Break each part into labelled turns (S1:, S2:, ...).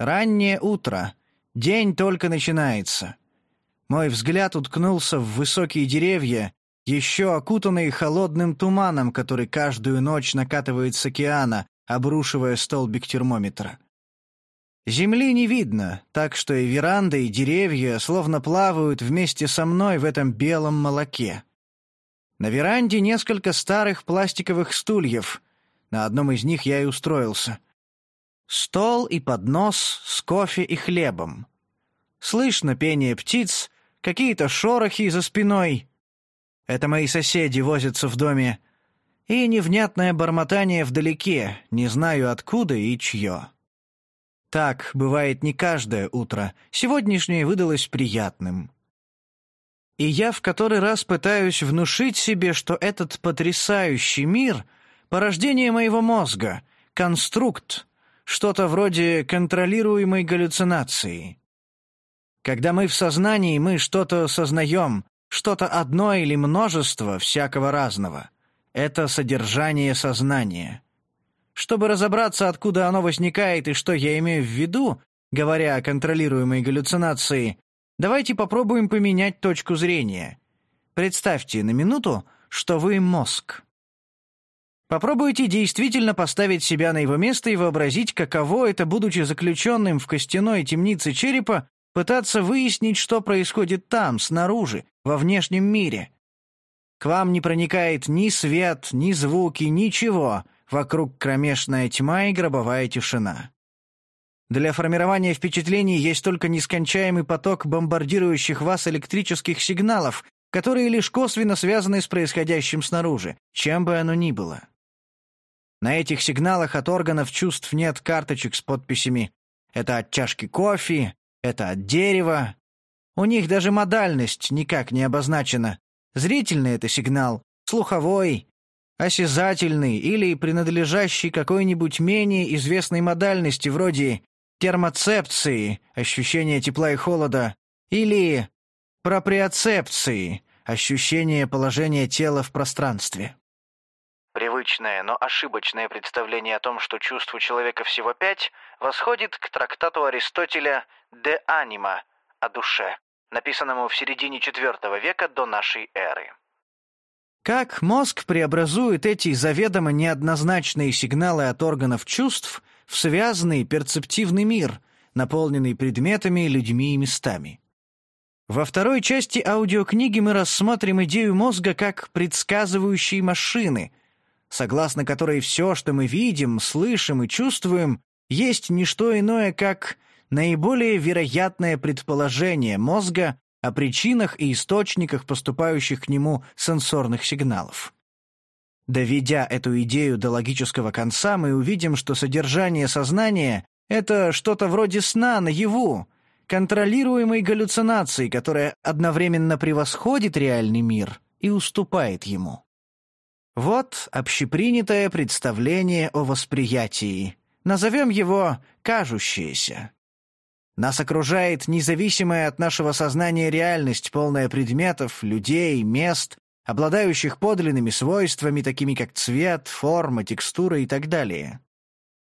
S1: Раннее утро. День только начинается. Мой взгляд уткнулся в высокие деревья, еще окутанные холодным туманом, который каждую ночь накатывает с океана, обрушивая столбик термометра. Земли не видно, так что и веранда, и деревья словно плавают вместе со мной в этом белом молоке. На веранде несколько старых пластиковых стульев. На одном из них я и устроился. Стол и поднос с кофе и хлебом. Слышно пение птиц, какие-то шорохи за спиной. Это мои соседи возятся в доме. И невнятное бормотание вдалеке, не знаю откуда и чье. Так бывает не каждое утро. Сегодняшнее выдалось приятным. И я в который раз пытаюсь внушить себе, что этот потрясающий мир — порождение моего мозга, конструкт, что-то вроде контролируемой галлюцинации. Когда мы в сознании, мы что-то сознаем, что-то одно или множество всякого разного. Это содержание сознания. Чтобы разобраться, откуда оно возникает и что я имею в виду, говоря о контролируемой галлюцинации, давайте попробуем поменять точку зрения. Представьте на минуту, что вы мозг. Попробуйте действительно поставить себя на его место и вообразить, каково это, будучи заключенным в костяной темнице черепа, пытаться выяснить, что происходит там, снаружи, во внешнем мире. К вам не проникает ни свет, ни звуки, ничего. Вокруг кромешная тьма и гробовая тишина. Для формирования впечатлений есть только нескончаемый поток бомбардирующих вас электрических сигналов, которые лишь косвенно связаны с происходящим снаружи, чем бы оно ни было. На этих сигналах от органов чувств нет карточек с подписями «это от чашки кофе», это от дерева. У них даже модальность никак не обозначена. Зрительный это сигнал, слуховой, осязательный или принадлежащий какой-нибудь менее известной модальности вроде термоцепции, ощущения тепла и холода, или проприоцепции, ощущение положения тела в пространстве. Привычное, но ошибочное представление о том, что чувств у человека всего пять, восходит к трактату Аристотеля «De anima» о душе, написанному в середине IV века до нашей эры. Как мозг преобразует эти заведомо неоднозначные сигналы от органов чувств в связанный перцептивный мир, наполненный предметами, людьми и местами? Во второй части аудиокниги мы рассмотрим идею мозга как предсказывающей машины, согласно которой все, что мы видим, слышим и чувствуем, есть не что иное, как наиболее вероятное предположение мозга о причинах и источниках поступающих к нему сенсорных сигналов. Доведя эту идею до логического конца, мы увидим, что содержание сознания — это что-то вроде сна наяву, контролируемой галлюцинации, которая одновременно превосходит реальный мир и уступает ему. Вот общепринятое представление о восприятии. Назовем его «кажущееся». Нас окружает независимая от нашего сознания реальность, полная предметов, людей, мест, обладающих подлинными свойствами, такими как цвет, форма, текстура и так далее.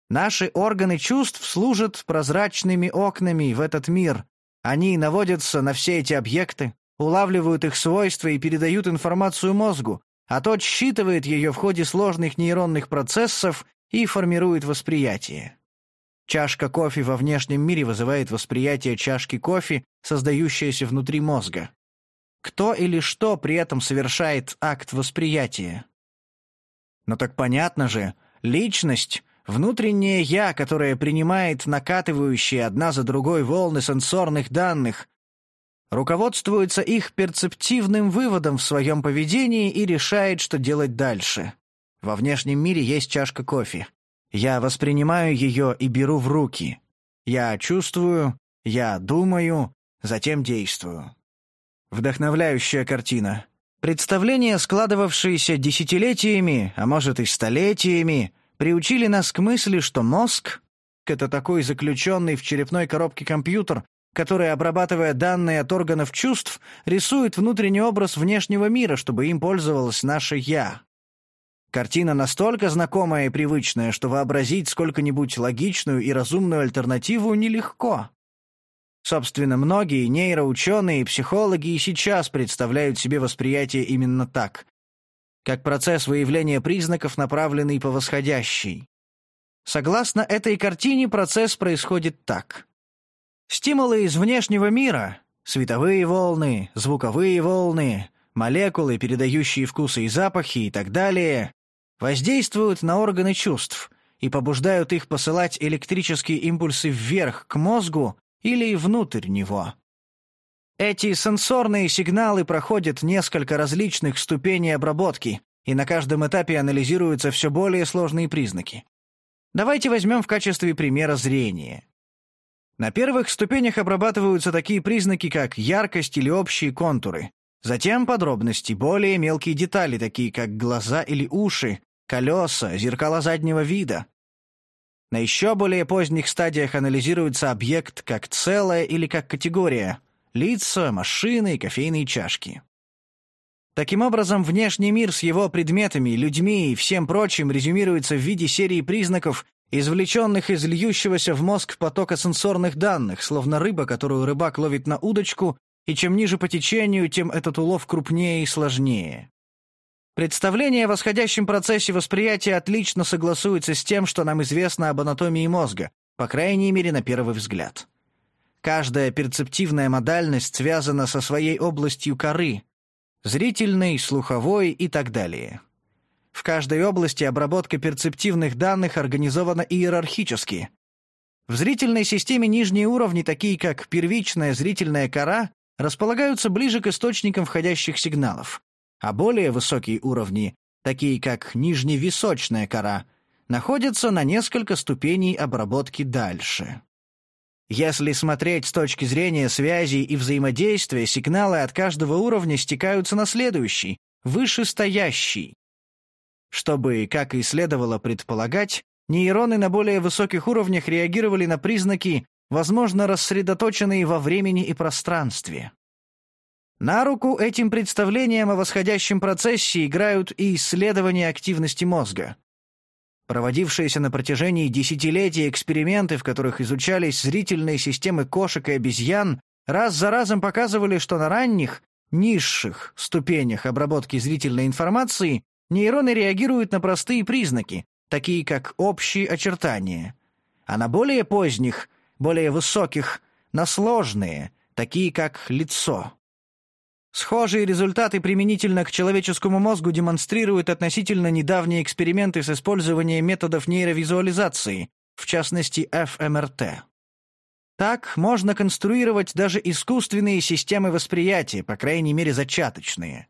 S1: Наши органы чувств служат прозрачными окнами в этот мир. Они наводятся на все эти объекты, улавливают их свойства и передают информацию мозгу, а тот считывает ее в ходе сложных нейронных процессов и формирует восприятие. Чашка кофе во внешнем мире вызывает восприятие чашки кофе, создающееся внутри мозга. Кто или что при этом совершает акт восприятия? Но так понятно же, личность — внутреннее «я», которое принимает накатывающие одна за другой волны сенсорных данных, руководствуется их перцептивным выводом в своем поведении и решает, что делать дальше. Во внешнем мире есть чашка кофе. Я воспринимаю ее и беру в руки. Я чувствую, я думаю, затем действую. Вдохновляющая картина. Представления, складывавшиеся десятилетиями, а может и столетиями, приучили нас к мысли, что мозг — это такой заключенный в черепной коробке компьютер, который, обрабатывая данные от органов чувств, рисует внутренний образ внешнего мира, чтобы им пользовалось наше «я». Картина настолько знакомая и привычная, что вообразить сколько-нибудь логичную и разумную альтернативу нелегко. Собственно, многие нейроученые и психологи и сейчас представляют себе восприятие именно так, как процесс выявления признаков, направленный по восходящей. Согласно этой картине, процесс происходит так. Стимулы из внешнего мира — световые волны, звуковые волны, молекулы, передающие вкусы и запахи и так далее воздействуют на органы чувств и побуждают их посылать электрические импульсы вверх к мозгу или внутрь него. Эти сенсорные сигналы проходят несколько различных ступеней обработки, и на каждом этапе анализируются все более сложные признаки. Давайте возьмем в качестве примера зрение. На первых ступенях обрабатываются такие признаки, как яркость или общие контуры, Затем подробности, более мелкие детали, такие как глаза или уши, колеса, зеркала заднего вида. На еще более поздних стадиях анализируется объект как целое или как категория – лица, машины и кофейные чашки. Таким образом, внешний мир с его предметами, людьми и всем прочим резюмируется в виде серии признаков, извлеченных из льющегося в мозг потока сенсорных данных, словно рыба, которую рыбак ловит на удочку и чем ниже по течению, тем этот улов крупнее и сложнее. Представление о восходящем процессе восприятия отлично согласуется с тем, что нам известно об анатомии мозга, по крайней мере, на первый взгляд. Каждая перцептивная модальность связана со своей областью коры — зрительной, слуховой и так далее. В каждой области обработка перцептивных данных организована иерархически. В зрительной системе нижние уровни, такие как первичная зрительная кора, располагаются ближе к источникам входящих сигналов, а более высокие уровни, такие как нижневисочная кора, находятся на несколько ступеней обработки дальше. Если смотреть с точки зрения связи и взаимодействия, сигналы от каждого уровня стекаются на следующий, вышестоящий. Чтобы, как и следовало предполагать, нейроны на более высоких уровнях реагировали на признаки, возможно, рассредоточенные во времени и пространстве. На руку этим представлениям о восходящем процессе играют и исследования активности мозга. Проводившиеся на протяжении десятилетий эксперименты, в которых изучались зрительные системы кошек и обезьян, раз за разом показывали, что на ранних, низших ступенях обработки зрительной информации нейроны реагируют на простые признаки, такие как общие очертания, а на более поздних более высоких на сложные, такие как лицо. Схожие результаты применительно к человеческому мозгу демонстрируют относительно недавние эксперименты с использованием методов нейровизуализации, в частности ФМРТ. Так можно конструировать даже искусственные системы восприятия, по крайней мере зачаточные.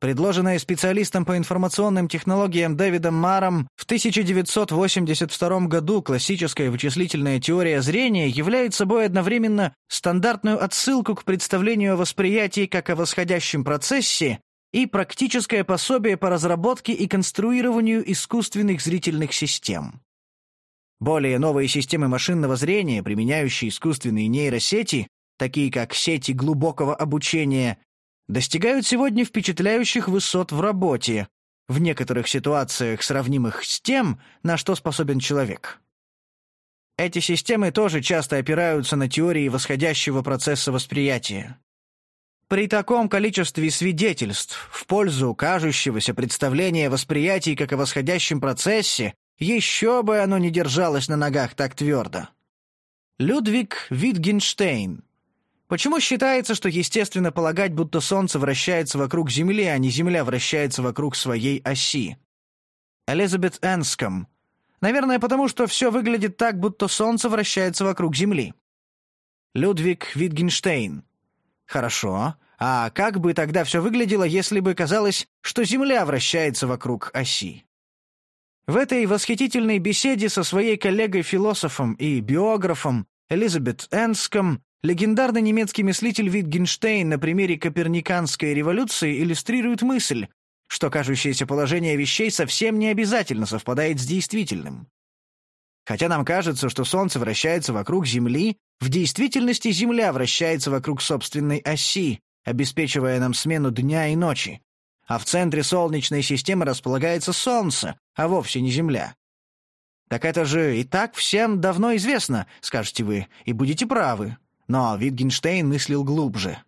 S1: Предложенная специалистом по информационным технологиям Дэвидом Маром в 1982 году классическая вычислительная теория зрения является собой одновременно стандартную отсылку к представлению о восприятии как о восходящем процессе и практическое пособие по разработке и конструированию искусственных зрительных систем. Более новые системы машинного зрения, применяющие искусственные нейросети, такие как сети глубокого обучения достигают сегодня впечатляющих высот в работе, в некоторых ситуациях сравнимых с тем, на что способен человек. Эти системы тоже часто опираются на теории восходящего процесса восприятия. При таком количестве свидетельств в пользу кажущегося представления восприятий как о восходящем процессе, еще бы оно не держалось на ногах так твердо. Людвиг Витгенштейн, Почему считается, что естественно полагать, будто Солнце вращается вокруг Земли, а не Земля вращается вокруг своей оси? Элизабет Энском. Наверное, потому что все выглядит так, будто Солнце вращается вокруг Земли. Людвиг Витгенштейн. Хорошо. А как бы тогда все выглядело, если бы казалось, что Земля вращается вокруг оси? В этой восхитительной беседе со своей коллегой-философом и биографом Элизабет Энском Легендарный немецкий мыслитель Витгенштейн на примере Коперниканской революции иллюстрирует мысль, что кажущееся положение вещей совсем не обязательно совпадает с действительным. Хотя нам кажется, что Солнце вращается вокруг Земли, в действительности Земля вращается вокруг собственной оси, обеспечивая нам смену дня и ночи. а в центре Солнечной системы располагается Солнце, а вовсе не Земля. «Так это же и так всем давно известно», — скажете вы, и будете правы. Но Витгенштейн мыслил глубже.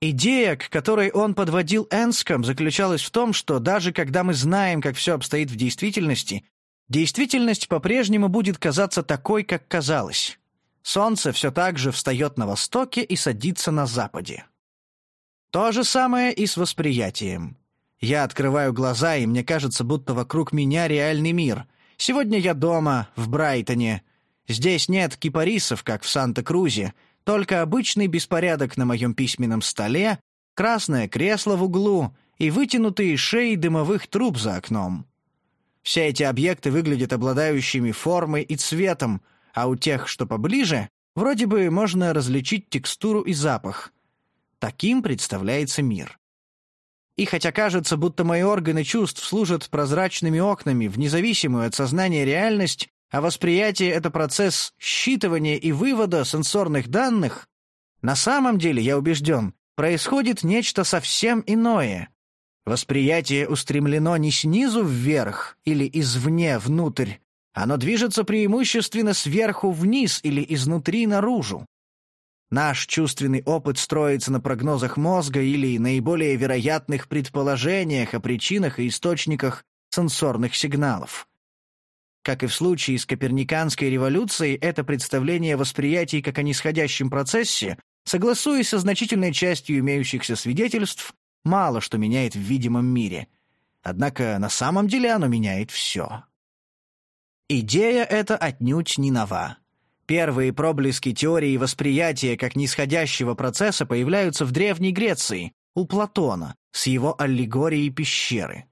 S1: Идея, к которой он подводил Энском, заключалась в том, что даже когда мы знаем, как все обстоит в действительности, действительность по-прежнему будет казаться такой, как казалось. Солнце все так же встает на востоке и садится на западе. То же самое и с восприятием. Я открываю глаза, и мне кажется, будто вокруг меня реальный мир. Сегодня я дома, в Брайтоне. Здесь нет кипарисов, как в Санта-Крузе, только обычный беспорядок на моем письменном столе, красное кресло в углу и вытянутые шеи дымовых труб за окном. Все эти объекты выглядят обладающими формой и цветом, а у тех, что поближе, вроде бы можно различить текстуру и запах. Таким представляется мир. И хотя кажется, будто мои органы чувств служат прозрачными окнами в независимую от сознания реальность, а восприятие — это процесс считывания и вывода сенсорных данных, на самом деле, я убежден, происходит нечто совсем иное. Восприятие устремлено не снизу вверх или извне внутрь, оно движется преимущественно сверху вниз или изнутри наружу. Наш чувственный опыт строится на прогнозах мозга или наиболее вероятных предположениях о причинах и источниках сенсорных сигналов. Как и в случае с Коперниканской революцией, это представление восприятий как о нисходящем процессе, согласуясь со значительной частью имеющихся свидетельств, мало что меняет в видимом мире. Однако на самом деле оно меняет все. Идея эта отнюдь не нова. Первые проблески теории восприятия как нисходящего процесса появляются в Древней Греции, у Платона, с его аллегорией пещеры.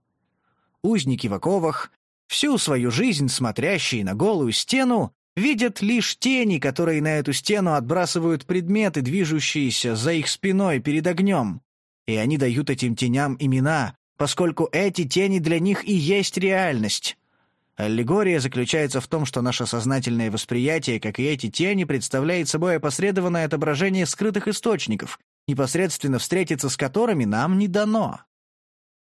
S1: Узники в оковах, всю свою жизнь смотрящие на голую стену, видят лишь тени, которые на эту стену отбрасывают предметы, движущиеся за их спиной перед огнем. И они дают этим теням имена, поскольку эти тени для них и есть реальность. Аллегория заключается в том, что наше сознательное восприятие, как и эти тени, представляет собой опосредованное отображение скрытых источников, непосредственно встретиться с которыми нам не дано.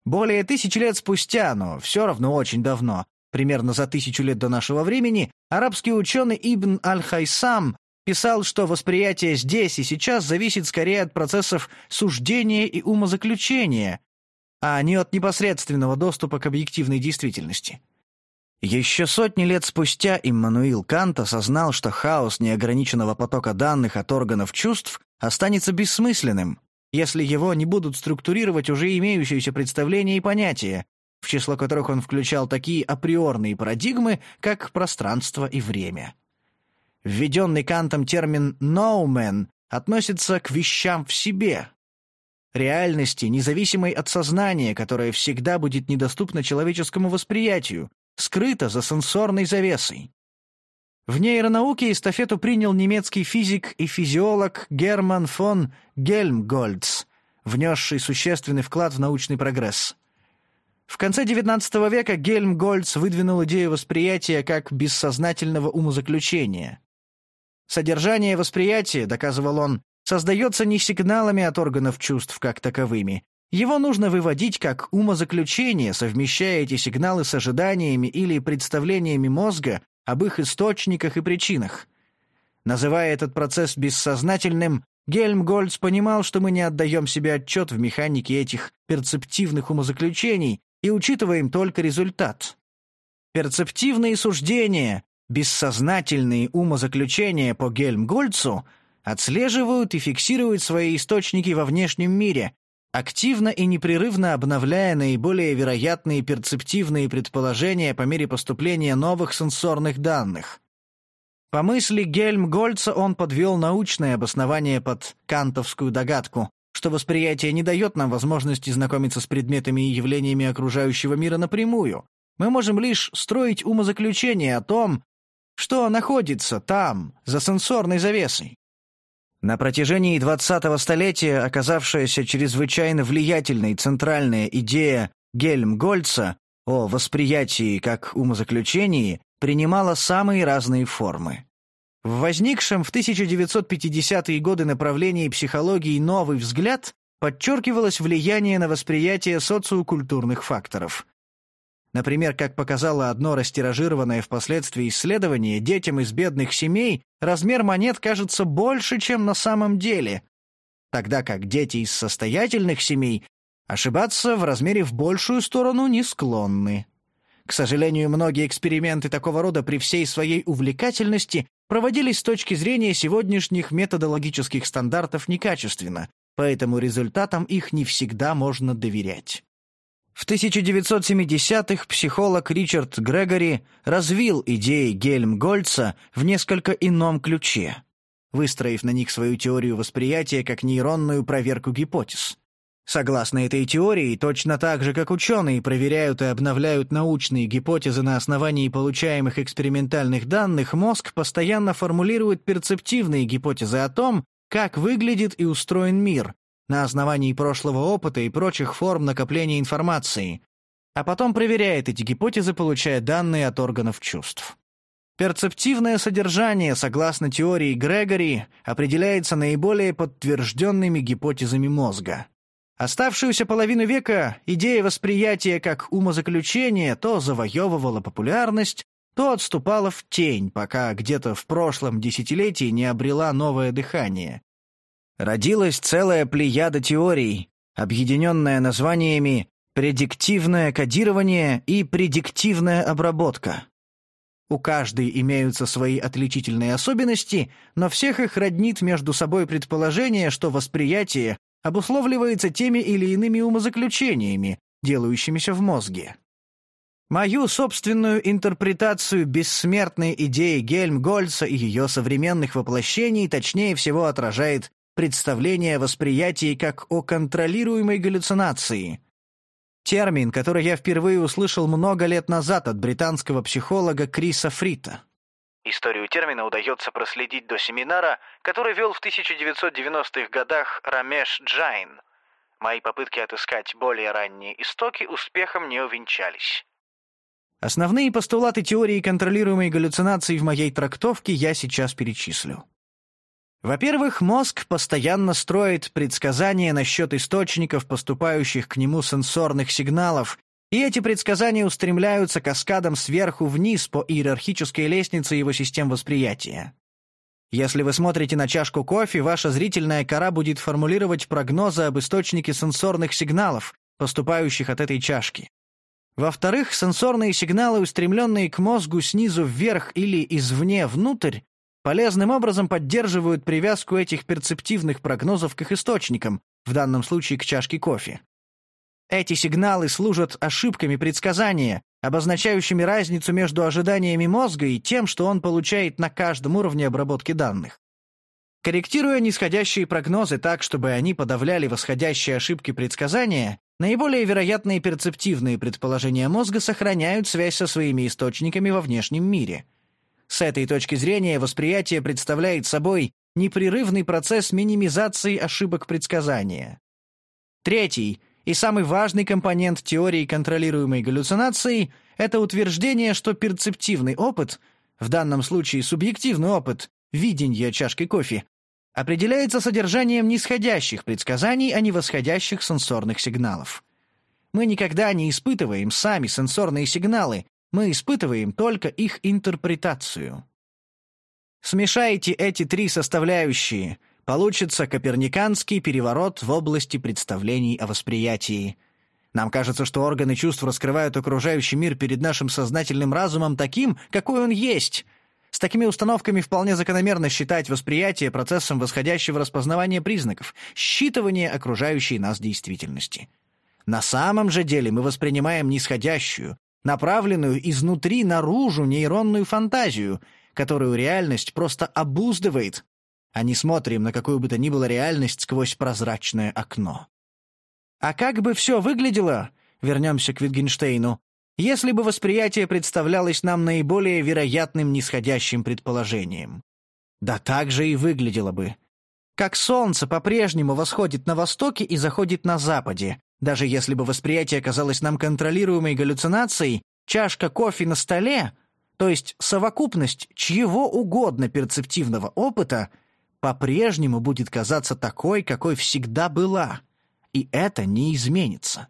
S1: Более тысячи лет спустя, но все равно очень давно, примерно за тысячу лет до нашего времени, арабский ученый Ибн Аль-Хайсам писал, что восприятие здесь и сейчас зависит скорее от процессов суждения и умозаключения, а не от непосредственного доступа к объективной действительности. Еще сотни лет спустя Иммануил Кант осознал, что хаос неограниченного потока данных от органов чувств останется бессмысленным, если его не будут структурировать уже имеющиеся представления и понятия, в число которых он включал такие априорные парадигмы, как пространство и время. Введенный Кантом термин «ноумен» относится к вещам в себе, реальности, независимой от сознания, которая всегда будет недоступна человеческому восприятию, скрыта за сенсорной завесой. В нейронауке эстафету принял немецкий физик и физиолог Герман фон Гельмгольц, внесший существенный вклад в научный прогресс. В конце XIX века Гельмгольц выдвинул идею восприятия как бессознательного умозаключения. Содержание восприятия, доказывал он, создается не сигналами от органов чувств как таковыми. Его нужно выводить как умозаключение, совмещая эти сигналы с ожиданиями или представлениями мозга об их источниках и причинах. Называя этот процесс бессознательным, Гельмгольц понимал, что мы не отдаем себе отчет в механике этих перцептивных умозаключений и учитываем только результат. Перцептивные суждения, бессознательные умозаключения по Гельмгольцу отслеживают и фиксируют свои источники во внешнем мире, активно и непрерывно обновляя наиболее вероятные перцептивные предположения по мере поступления новых сенсорных данных. По мысли Гельмгольца он подвел научное обоснование под кантовскую догадку, что восприятие не дает нам возможности знакомиться с предметами и явлениями окружающего мира напрямую. Мы можем лишь строить умозаключение о том, что находится там, за сенсорной завесой. На протяжении 20-го столетия оказавшаяся чрезвычайно влиятельной центральная идея Гельмгольца о восприятии как умозаключении принимала самые разные формы. В возникшем в 1950-е годы направлении психологии «Новый взгляд» подчеркивалось влияние на восприятие социокультурных факторов. Например, как показало одно растиражированное впоследствии исследование, детям из бедных семей размер монет кажется больше, чем на самом деле, тогда как дети из состоятельных семей ошибаться в размере в большую сторону не склонны. К сожалению, многие эксперименты такого рода при всей своей увлекательности проводились с точки зрения сегодняшних методологических стандартов некачественно, поэтому результатам их не всегда можно доверять. В 1970-х психолог Ричард Грегори развил идеи Гельмгольца в несколько ином ключе, выстроив на них свою теорию восприятия как нейронную проверку гипотез. Согласно этой теории, точно так же, как ученые проверяют и обновляют научные гипотезы на основании получаемых экспериментальных данных, мозг постоянно формулирует перцептивные гипотезы о том, как выглядит и устроен мир, на основании прошлого опыта и прочих форм накопления информации, а потом проверяет эти гипотезы, получая данные от органов чувств. Перцептивное содержание, согласно теории Грегори, определяется наиболее подтвержденными гипотезами мозга. Оставшуюся половину века идея восприятия как умозаключения то завоевывала популярность, то отступала в тень, пока где-то в прошлом десятилетии не обрела новое дыхание. Родилась целая плеяда теорий, объединенная названиями «предиктивное кодирование» и «предиктивная обработка». У каждой имеются свои отличительные особенности, но всех их роднит между собой предположение, что восприятие обусловливается теми или иными умозаключениями, делающимися в мозге. Мою собственную интерпретацию бессмертной идеи Гельмгольца и ее современных воплощений точнее всего отражает представление о восприятии как о контролируемой галлюцинации. Термин, который я впервые услышал много лет назад от британского психолога Криса Фрита.
S2: Историю термина удается проследить до семинара, который вел в 1990-х годах Рамеш Джайн. Мои попытки отыскать более ранние истоки успехом не увенчались.
S1: Основные постулаты теории контролируемой галлюцинации в моей трактовке я сейчас перечислю. Во-первых, мозг постоянно строит предсказания насчет источников поступающих к нему сенсорных сигналов и эти предсказания устремляются каскадом сверху вниз по иерархической лестнице его систем восприятия. Если вы смотрите на чашку кофе, ваша зрительная кора будет формулировать прогнозы об источнике сенсорных сигналов, поступающих от этой чашки. Во-вторых, сенсорные сигналы, устремленные к мозгу снизу вверх или извне внутрь, полезным образом поддерживают привязку этих перцептивных прогнозов к их источникам, в данном случае к чашке кофе. Эти сигналы служат ошибками предсказания, обозначающими разницу между ожиданиями мозга и тем, что он получает на каждом уровне обработки данных. Корректируя нисходящие прогнозы так, чтобы они подавляли восходящие ошибки предсказания, наиболее вероятные перцептивные предположения мозга сохраняют связь со своими источниками во внешнем мире. С этой точки зрения восприятие представляет собой непрерывный процесс минимизации ошибок предсказания. Третий и самый важный компонент теории контролируемой галлюцинации — это утверждение, что перцептивный опыт, в данном случае субъективный опыт, видения чашки кофе, определяется содержанием нисходящих предсказаний, а не восходящих сенсорных сигналов. Мы никогда не испытываем сами сенсорные сигналы, мы испытываем только их интерпретацию. Смешайте эти три составляющие, Получится коперниканский переворот в области представлений о восприятии. Нам кажется, что органы чувств раскрывают окружающий мир перед нашим сознательным разумом таким, какой он есть. С такими установками вполне закономерно считать восприятие процессом восходящего распознавания признаков, считывания окружающей нас действительности. На самом же деле мы воспринимаем нисходящую, направленную изнутри наружу нейронную фантазию, которую реальность просто обуздывает, а не смотрим на какую бы то ни было реальность сквозь прозрачное окно. А как бы все выглядело, вернемся к Витгенштейну, если бы восприятие представлялось нам наиболее вероятным нисходящим предположением? Да так же и выглядело бы. Как солнце по-прежнему восходит на востоке и заходит на западе, даже если бы восприятие казалось нам контролируемой галлюцинацией, чашка кофе на столе, то есть совокупность чьего угодно перцептивного опыта — по-прежнему будет казаться такой, какой всегда была. и это не изменится.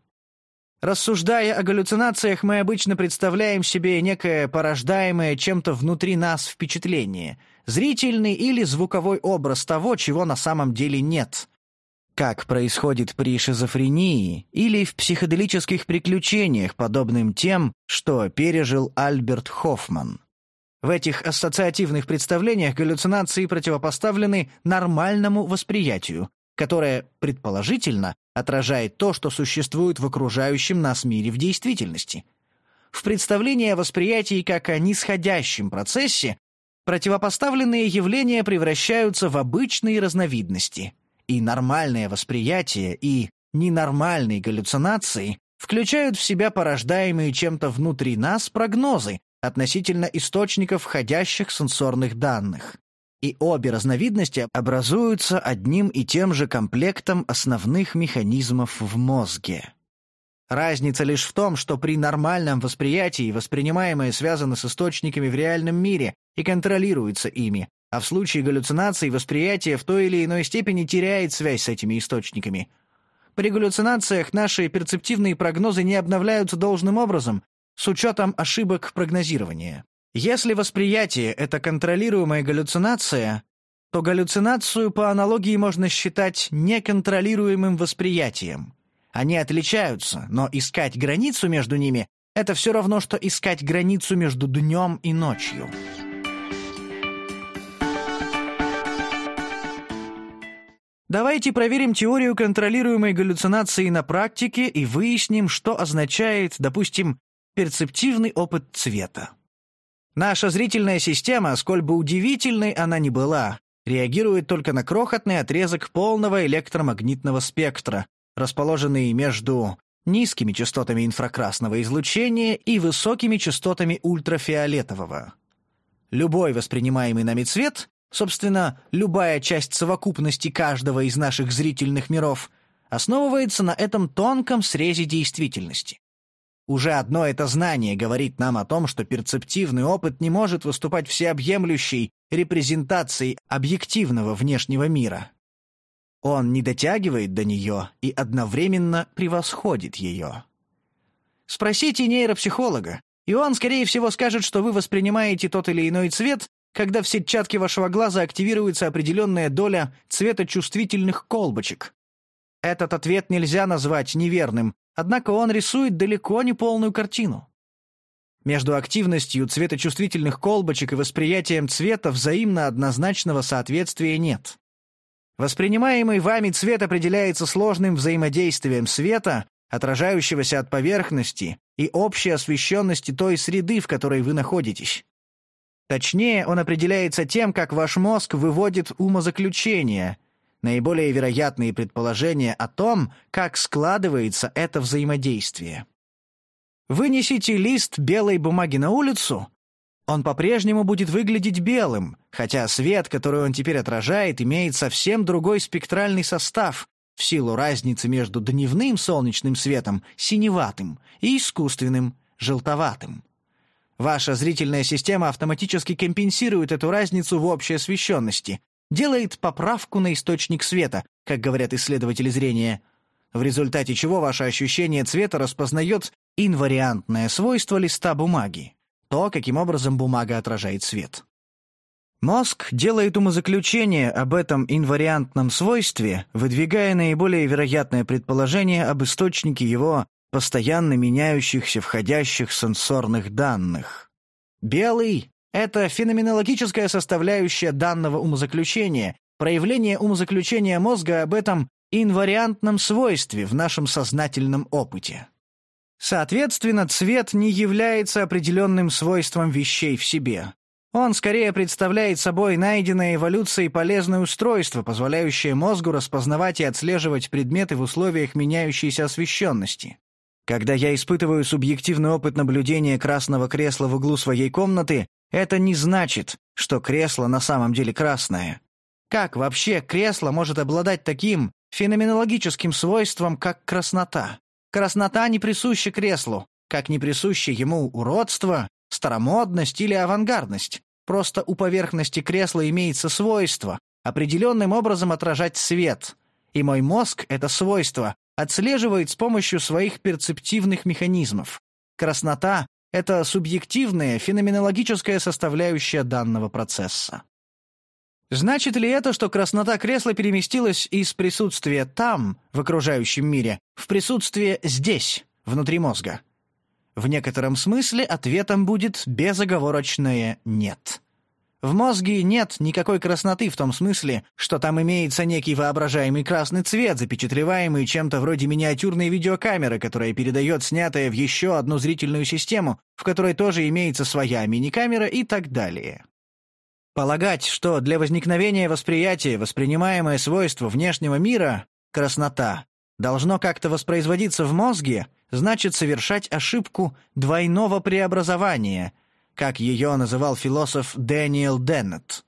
S1: Рассуждая о галлюцинациях, мы обычно представляем себе некое порождаемое чем-то внутри нас впечатление, зрительный или звуковой образ того, чего на самом деле нет. Как происходит при шизофрении или в психоделических приключениях, подобным тем, что пережил Альберт Хоффман. В этих ассоциативных представлениях галлюцинации противопоставлены нормальному восприятию, которое, предположительно, отражает то, что существует в окружающем нас мире в действительности. В представлении о восприятии как о нисходящем процессе противопоставленные явления превращаются в обычные разновидности, и нормальное восприятие и ненормальные галлюцинации включают в себя порождаемые чем-то внутри нас прогнозы относительно источников входящих сенсорных данных и обе разновидности образуются одним и тем же комплектом основных механизмов в мозге. Разница лишь в том, что при нормальном восприятии воспринимаемое связано с источниками в реальном мире и контролируется ими, а в случае галлюцинаций восприятие в той или иной степени теряет связь с этими источниками. При галлюцинациях наши перцептивные прогнозы не обновляются должным образом, с учетом ошибок прогнозирования. Если восприятие — это контролируемая галлюцинация, то галлюцинацию по аналогии можно считать неконтролируемым восприятием. Они отличаются, но искать границу между ними — это все равно, что искать границу между днем и ночью. Давайте проверим теорию контролируемой галлюцинации на практике и выясним, что означает, допустим, перцептивный опыт цвета. Наша зрительная система, сколь бы удивительной она ни была, реагирует только на крохотный отрезок полного электромагнитного спектра, расположенный между низкими частотами инфракрасного излучения и высокими частотами ультрафиолетового. Любой воспринимаемый нами цвет, собственно, любая часть совокупности каждого из наших зрительных миров, основывается на этом тонком срезе действительности. Уже одно это знание говорит нам о том, что перцептивный опыт не может выступать всеобъемлющей репрезентацией объективного внешнего мира. Он не дотягивает до нее и одновременно превосходит ее. Спросите нейропсихолога, и он, скорее всего, скажет, что вы воспринимаете тот или иной цвет, когда в сетчатке вашего глаза активируется определенная доля цветочувствительных колбочек. Этот ответ нельзя назвать неверным, Однако он рисует далеко не полную картину. Между активностью цветочувствительных колбочек и восприятием цвета взаимно однозначного соответствия нет. Воспринимаемый вами цвет определяется сложным взаимодействием света, отражающегося от поверхности, и общей освещенности той среды, в которой вы находитесь. Точнее, он определяется тем, как ваш мозг выводит умозаключения, наиболее вероятные предположения о том, как складывается это взаимодействие. Вынесите лист белой бумаги на улицу, он по-прежнему будет выглядеть белым, хотя свет, который он теперь отражает, имеет совсем другой спектральный состав в силу разницы между дневным солнечным светом, синеватым, и искусственным, желтоватым. Ваша зрительная система автоматически компенсирует эту разницу в общей освещенности, делает поправку на источник света, как говорят исследователи зрения, в результате чего ваше ощущение цвета распознает инвариантное свойство листа бумаги, то, каким образом бумага отражает свет. Мозг делает умозаключение об этом инвариантном свойстве, выдвигая наиболее вероятное предположение об источнике его постоянно меняющихся входящих сенсорных данных. Белый это феноменологическая составляющая данного умозаключения, проявление умозаключения мозга об этом инвариантном свойстве в нашем сознательном опыте. Соответственно, цвет не является определенным свойством вещей в себе. Он скорее представляет собой найденное эволюцией полезное устройство, позволяющее мозгу распознавать и отслеживать предметы в условиях меняющейся освещенности. Когда я испытываю субъективный опыт наблюдения красного кресла в углу своей комнаты, это не значит, что кресло на самом деле красное. Как вообще кресло может обладать таким феноменологическим свойством, как краснота? Краснота не присуща креслу, как не присуще ему уродство, старомодность или авангардность. Просто у поверхности кресла имеется свойство определенным образом отражать свет, и мой мозг это свойство отслеживает с помощью своих перцептивных механизмов. Краснота — это субъективная феноменологическая составляющая данного процесса. Значит ли это, что краснота кресла переместилась из присутствия там, в окружающем мире, в присутствие здесь, внутри мозга? В некотором смысле ответом будет безоговорочное «нет». В мозге нет никакой красноты в том смысле, что там имеется некий воображаемый красный цвет, запечатлеваемый чем-то вроде миниатюрной видеокамеры, которая передает снятое в еще одну зрительную систему, в которой тоже имеется своя миникамера и так далее. Полагать, что для возникновения восприятия воспринимаемое свойство внешнего мира — краснота — должно как-то воспроизводиться в мозге, значит совершать ошибку двойного преобразования — как ее называл философ Дэниел Деннет.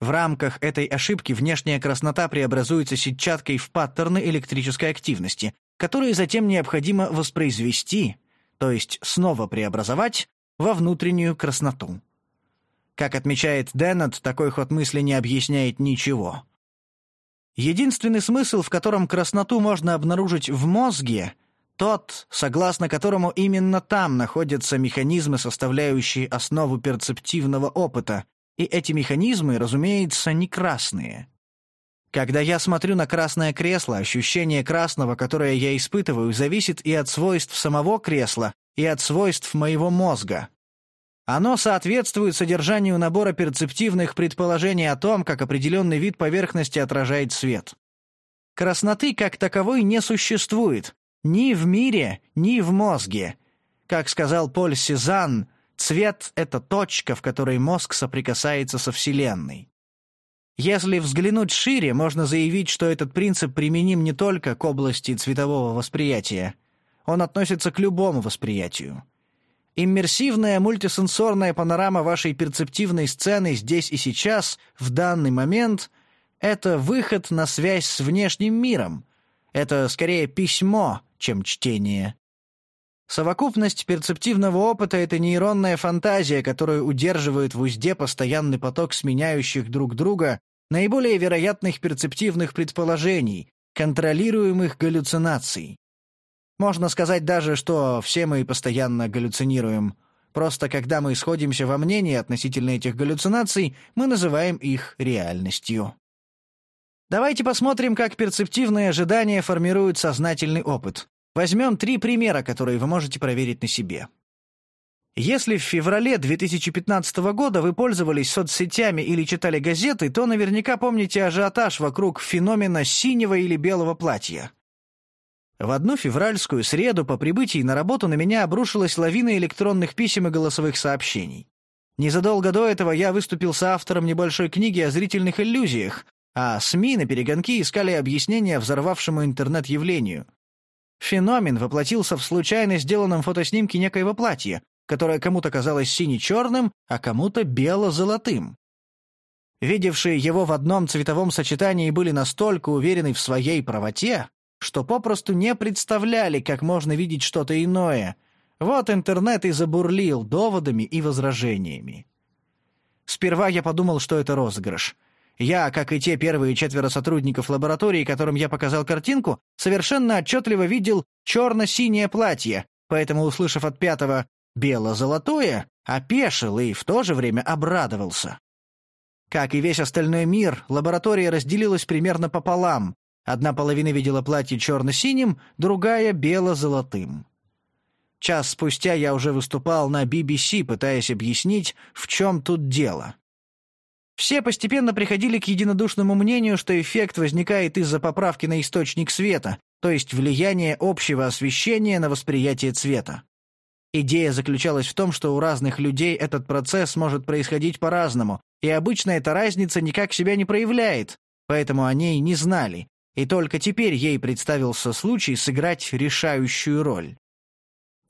S1: В рамках этой ошибки внешняя краснота преобразуется сетчаткой в паттерны электрической активности, которые затем необходимо воспроизвести, то есть снова преобразовать, во внутреннюю красноту. Как отмечает Деннет, такой ход мысли не объясняет ничего. Единственный смысл, в котором красноту можно обнаружить в мозге — тот, согласно которому именно там находятся механизмы, составляющие основу перцептивного опыта, и эти механизмы, разумеется, не красные. Когда я смотрю на красное кресло, ощущение красного, которое я испытываю, зависит и от свойств самого кресла, и от свойств моего мозга. Оно соответствует содержанию набора перцептивных предположений о том, как определенный вид поверхности отражает свет. Красноты как таковой не существует, ни в мире, ни в мозге. Как сказал Поль Сезанн, цвет — это точка, в которой мозг соприкасается со Вселенной. Если взглянуть шире, можно заявить, что этот принцип применим не только к области цветового восприятия. Он относится к любому восприятию. Иммерсивная мультисенсорная панорама вашей перцептивной сцены здесь и сейчас, в данный момент — это выход на связь с внешним миром. Это скорее письмо, чем чтение. Совокупность перцептивного опыта — это нейронная фантазия, которая удерживает в узде постоянный поток сменяющих друг друга наиболее вероятных перцептивных предположений, контролируемых галлюцинаций. Можно сказать даже, что все мы постоянно галлюцинируем. Просто когда мы сходимся во мнении относительно этих галлюцинаций, мы называем их реальностью. Давайте посмотрим, как перцептивные ожидания формируют сознательный опыт. Возьмем три примера, которые вы можете проверить на себе. Если в феврале 2015 года вы пользовались соцсетями или читали газеты, то наверняка помните ажиотаж вокруг феномена синего или белого платья. В одну февральскую среду по прибытии на работу на меня обрушилась лавина электронных писем и голосовых сообщений. Незадолго до этого я выступил с автором небольшой книги о зрительных иллюзиях, а СМИ на перегонки искали объяснение взорвавшему интернет-явлению. Феномен воплотился в случайно сделанном фотоснимке некоего платья, которое кому-то казалось сине-черным, а кому-то бело-золотым. Видевшие его в одном цветовом сочетании были настолько уверены в своей правоте, что попросту не представляли, как можно видеть что-то иное. Вот интернет и забурлил доводами и возражениями. Сперва я подумал, что это розыгрыш — я, как и те первые четверо сотрудников лаборатории, которым я показал картинку, совершенно отчетливо видел черно-синее платье, поэтому, услышав от пятого «бело-золотое», опешил и в то же время обрадовался. Как и весь остальной мир, лаборатория разделилась примерно пополам. Одна половина видела платье черно-синим, другая — бело-золотым. Час спустя я уже выступал на BBC, пытаясь объяснить, в чем тут дело. Все постепенно приходили к единодушному мнению, что эффект возникает из-за поправки на источник света, то есть влияние общего освещения на восприятие цвета. Идея заключалась в том, что у разных людей этот процесс может происходить по-разному, и обычно эта разница никак себя не проявляет, поэтому о ней не знали, и только теперь ей представился случай сыграть решающую роль.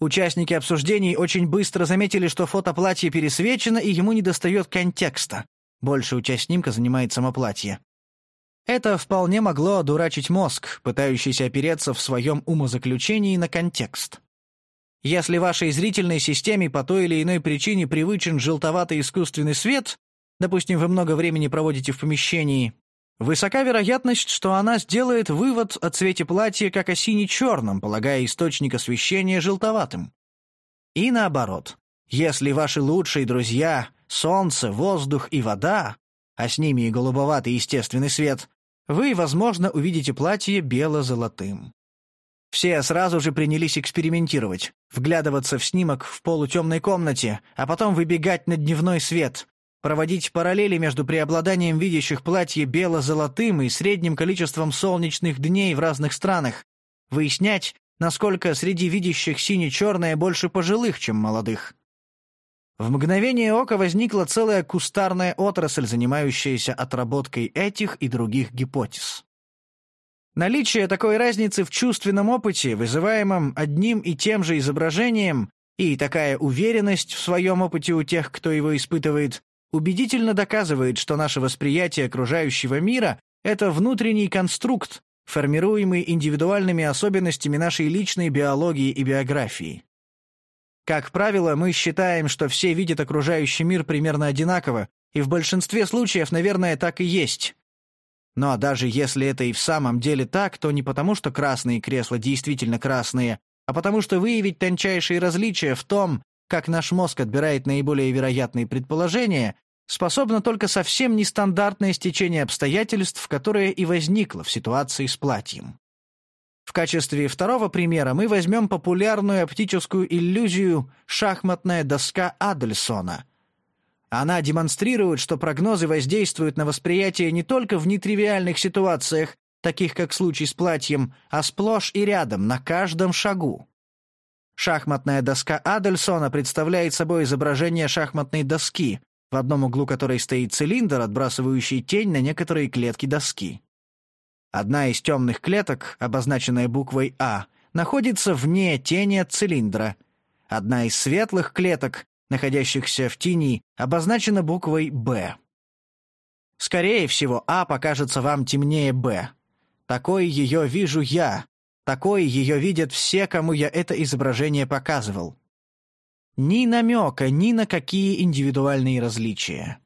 S1: Участники обсуждений очень быстро заметили, что фото платья пересвечено, и ему недостает контекста. Большую часть снимка занимает само платье. Это вполне могло одурачить мозг, пытающийся опереться в своем умозаключении на контекст. Если вашей зрительной системе по той или иной причине привычен желтоватый искусственный свет, допустим, вы много времени проводите в помещении, Высока вероятность, что она сделает вывод о цвете платья как о сине-черном, полагая источник освещения желтоватым. И наоборот, если ваши лучшие друзья — солнце, воздух и вода, а с ними и голубоватый естественный свет, вы, возможно, увидите платье бело-золотым. Все сразу же принялись экспериментировать, вглядываться в снимок в полутемной комнате, а потом выбегать на дневной свет, проводить параллели между преобладанием видящих платье бело-золотым и средним количеством солнечных дней в разных странах, выяснять, насколько среди видящих сине-черное больше пожилых, чем молодых. В мгновение ока возникла целая кустарная отрасль, занимающаяся отработкой этих и других гипотез. Наличие такой разницы в чувственном опыте, вызываемом одним и тем же изображением, и такая уверенность в своем опыте у тех, кто его испытывает, убедительно доказывает, что наше восприятие окружающего мира — это внутренний конструкт, формируемый индивидуальными особенностями нашей личной биологии и биографии. Как правило, мы считаем, что все видят окружающий мир примерно одинаково, и в большинстве случаев, наверное, так и есть. Но даже если это и в самом деле так, то не потому, что красные кресла действительно красные, а потому что выявить тончайшие различия в том, как наш мозг отбирает наиболее вероятные предположения, способно только совсем нестандартное стечение обстоятельств, которое и возникло в ситуации с платьем. В качестве второго примера мы возьмем популярную оптическую иллюзию «шахматная доска Адельсона». Она демонстрирует, что прогнозы воздействуют на восприятие не только в нетривиальных ситуациях, таких как случай с платьем, а сплошь и рядом, на каждом шагу. Шахматная доска Адельсона представляет собой изображение шахматной доски, в одном углу которой стоит цилиндр, отбрасывающий тень на некоторые клетки доски. Одна из темных клеток, обозначенная буквой «А», находится вне тени цилиндра. Одна из светлых клеток, находящихся в тени, обозначена буквой «Б». Скорее всего, А покажется вам темнее «Б». Такой ее вижу я. Такой ее видят все, кому я это изображение показывал. Ни намека, ни на какие индивидуальные различия.